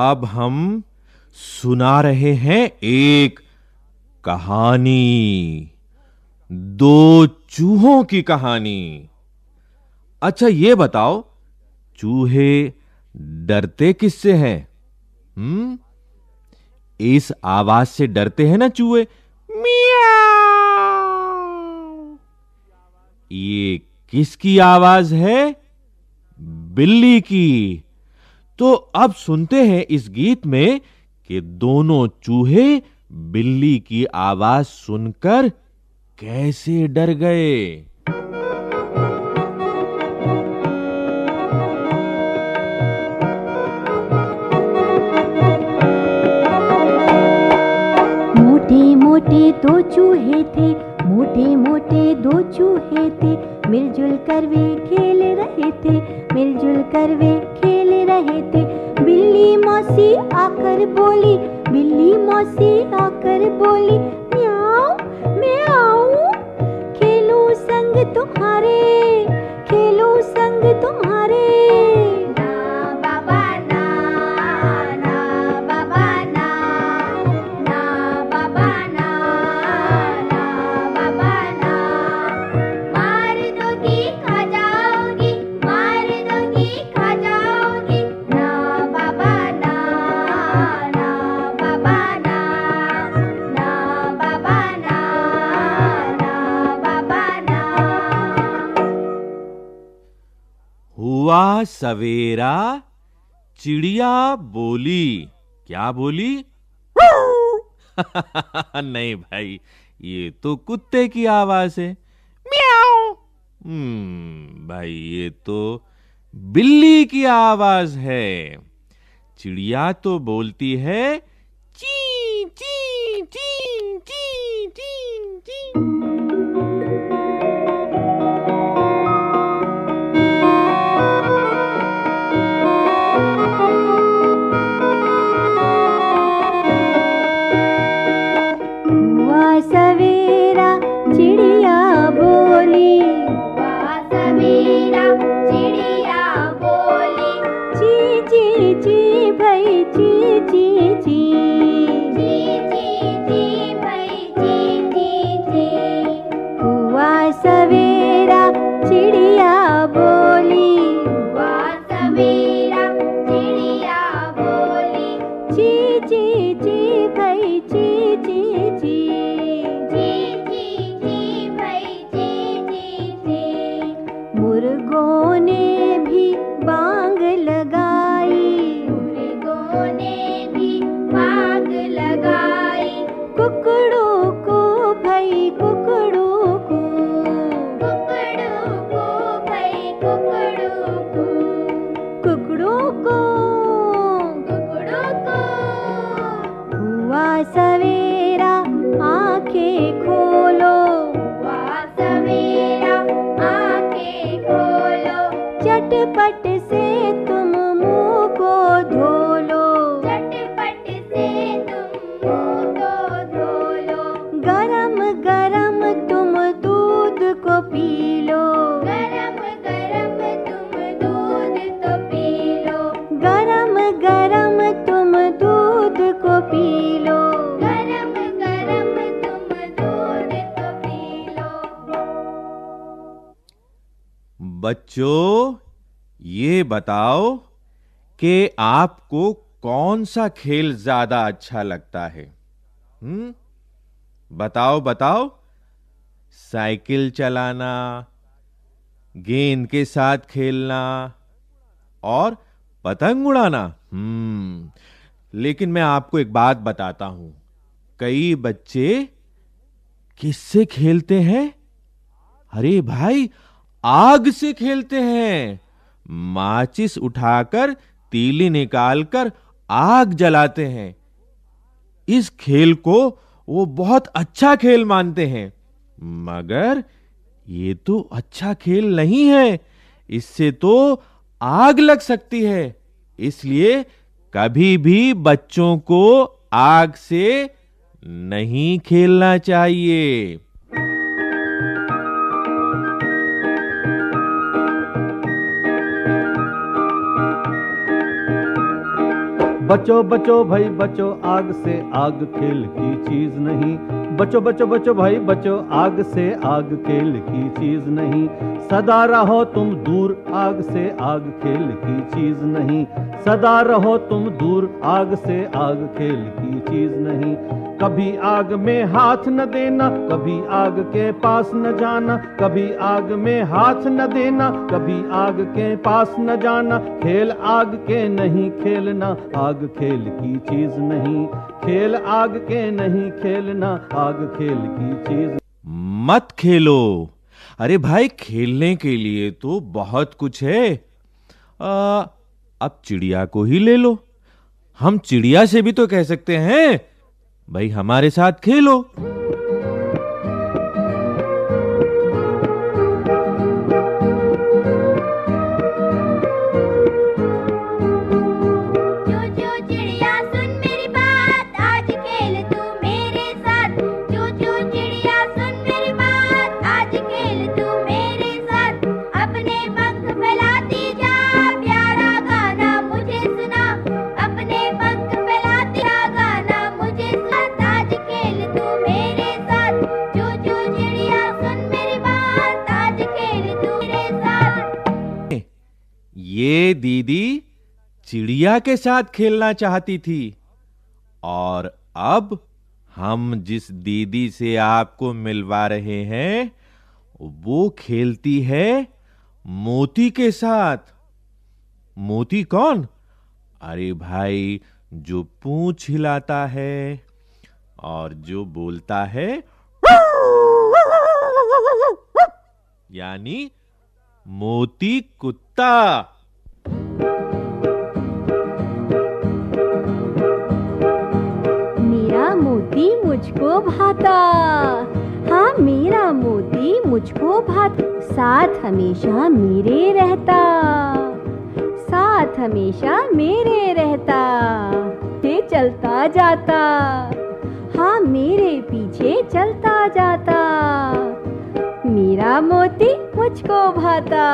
अब हम सुना रहे हैं एक कहानी। दो चूहों की कहानी। अच्छा ये बताओ, चूहे डरते किससे हैं? हम्म? इस आवाज़ से डरते हैं ना चूहे? ये किसकी आवाज़ है? बिल्ली की। तो अब सुनते हैं इस गीत में कि दोनों चूहे बिल्ली की आवाज़ सुनकर कैसे डर गए। मोटे मोटे दो चूहे थे मोटे मोटे दो चूहे थे, मिलजुल कर वे खेल रहे थे, मिलजुल कर वे खेल रहे थे। बिल्ली मौसी आकर बोली, बिल्ली मौसी आकर बोली सवेरा चिड़िया बोली। क्या बोली? नहीं भाई, ये तो कुत्ते की आवाज़ है। म्याऊ। हम्म भाई, ये तो बिल्ली की आवाज़ है। चिड़िया तो बोलती है चिड़िया सवेरा आंखें खोलो। वाह सवेरा आंखें खोलो। चटपट बच्चों, ये बताओ कि आपको कौन सा खेल ज़्यादा अच्छा लगता है? हम्म? बताओ बताओ। साइकिल चलाना, गेंद के साथ खेलना और पतंग उड़ाना। हम्म। लेकिन मैं आपको एक बात बताता हूँ। कई बच्चे किससे खेलते हैं? अरे भाई आग से खेलते हैं। माचिस उठाकर तीली निकालकर आग जलाते हैं। इस खेल को वो बहुत अच्छा खेल मानते हैं। मगर ये तो अच्छा खेल नहीं है। इससे तो आग लग सकती है। इसलिए कभी भी बच्चों को आग से नहीं खेलना चाहिए। बचो बचो भाई बचो। आग से आग खेल की चीज़ नहीं। बचो बचो बचो भाई, बचो। आग से आग खेल की चीज़ नहीं। सदा रहो तुम दूर, आग से आग खेल की चीज़ नहीं। सदा रहो तुम दूर, आग से आग खेल की चीज़ नहीं। कभी आग में हाथ न देना, कभी आग के पास न जाना, कभी आग में हाथ न देना, कभी आग के पास न जाना। खेल आग के नहीं खेलना, आग खेल की चीज़ नहीं। खेल आग के नहीं खेलना आग खेल की चीज़। मत खेलो। अरे भाई खेलने के लिए तो बहुत कुछ है। आ, अब चिड़िया को ही ले लो। हम चिड़िया से भी तो कह सकते हैं भाई हमारे साथ खेलो। दीदी चिड़िया के साथ खेलना चाहती थी। और अब हम जिस दीदी से आपको मिलवा रहे हैं, वो खेलती है मोती के साथ। मोती कौन? अरे भाई, जो पूंछ हिलाता है और जो बोलता है, यानी मोती कुत्ता। मुझको भाता। हाँ मेरा मोती मुझको भाता। साथ हमेशा मेरे रहता। साथ हमेशा मेरे रहता। ते चलता जाता। हाँ मेरे पीछे चलता जाता। मेरा मोती मुझको भाता।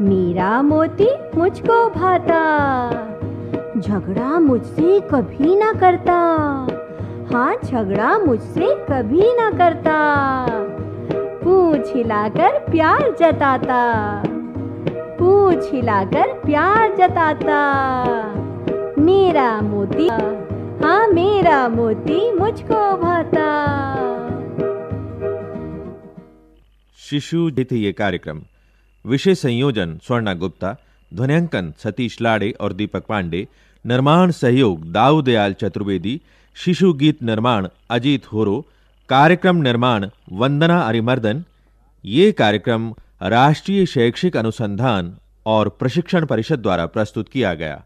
मेरा मोती मुझको भाता। झगड़ा मुझसे कभी ना करता। हाँ झगड़ा मुझसे कभी ना करता। पूछ हिलाकर प्यार जताता। पूछ हिलाकर प्यार जताता। मेरा मोती हाँ मेरा मोती मुझको भाता। शिशु थे ये कार्यक्रम। विषय संयोजन, स्वर्णा गुप्ता, ध्वनियांकन, सतीश लाड़े और दीपक पांडे, निर्माण सहयोग दाऊदयाल चतुर्वेदी शिशु गीत निर्माण अजीत होरो कार्यक्रम निर्माण वंदना अरिमर्दन ये कार्यक्रम राष्ट्रीय शैक्षिक अनुसंधान और प्रशिक्षण परिषद द्वारा प्रस्तुत किया गया